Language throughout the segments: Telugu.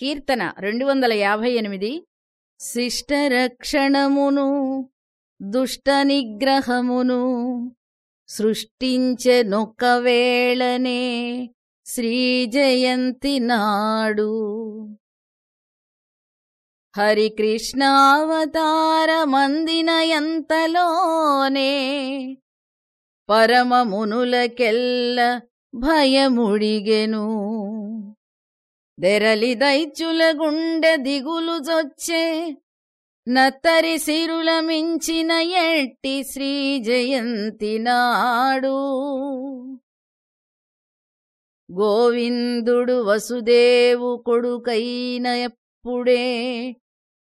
కీర్తన రెండు వందల యాభై ఎనిమిది. శిష్టరక్షణమును దుష్ట నిగ్రహమును సృష్టించెనొక్కవేళనే శ్రీజయంతి నాడు. హరికృష్ణావతారమందినయంతలోనే పరమమునులకెల్ల భయముడిగెను. దెరలి దైత్యుల గుండె దిగులు జొచ్చే నత్తరి సిరుల మించిన ఎట్టి శ్రీ జయంతి నాడు. గోవిందుడు వసుదేవు కొడుకైన ఎప్పుడే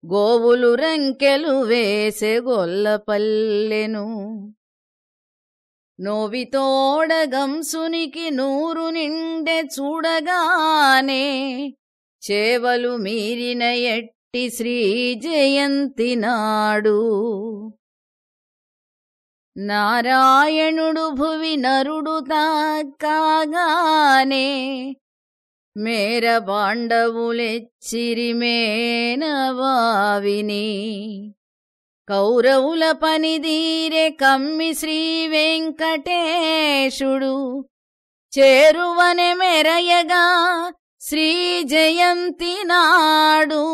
గోవులు రంకెలు వేసే గొల్లపల్లెను నోవితోడగం సునికి నూరు నిండె చూడగానే చేవలు మీరిన ఎట్టి శ్రీ జయంతి నాడు నారాయణుడు భువి నరుడు తాకాగానే మేర పాండవులెచ్చిరి మేనవావిని. కౌరవుల పనిదీరే కమ్మి శ్రీ వెంకటేశుడు. చేరువనె మెరయగా శ్రీ జయంతి నాడు.